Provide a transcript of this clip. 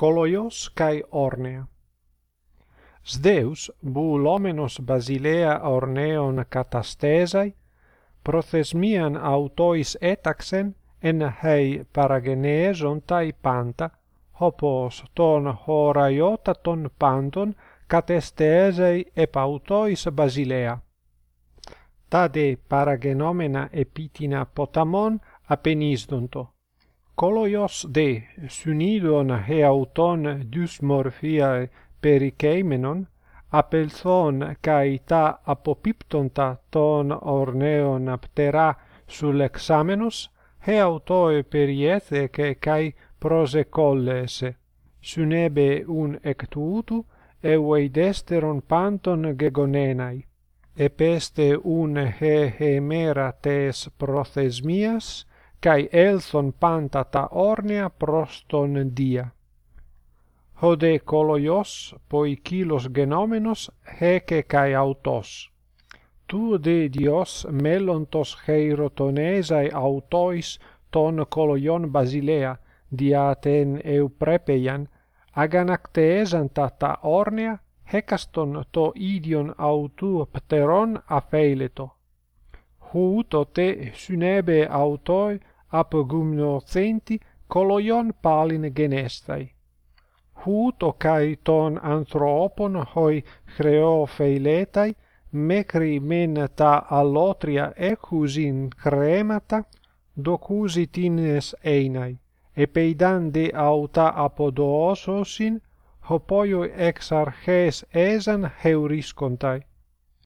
Koloios kai Ornea. Sdeus boulomenos Basilea Orneon katastesai prothesmian autois etaxen en hei parageneson tai panta hopos ton horaiota ton panton catestesei epautois Basilea. Tade paragenomena epitina potamon apenisdonto Κόλοιος δε συνείδων he δυσμορφία περικείμενον, απελθόν καί τα αποπίπτοντα των ορνέων πτερά σουλεξάμενος, εαυτόε περιέθεκε καί προσεκόλεσε. Συνέβε ουν εκ τούτου, ευεϊδέστερον πάντων γεγονέναι. Επέστε ουν χε χεμέρα τες προθεσμίας, Kai elson panta ta ornea proston dia. Hode koloios, poi kilos genomenos, heke kai autos. Tu de dios melontos heirotonesai autois ton koloion basilea, diaten euprepeian, aganacteesan ta ornea, hekaston to idion autu pteron afeileto. Hu te synebe autoi απογυμνωθέντη κολοιον πάλιν γενέσθαι. Ούτω καί των ανθρώπων χοι χρεοφεηλέται, μέχρι μεν τα αλότρια έχουσιν κρέματα, einai τίνες έναι, επειδάντε αυτα αποδόσωσιν, χωπόιο εξ αρχές έζαν χευρίσκονται.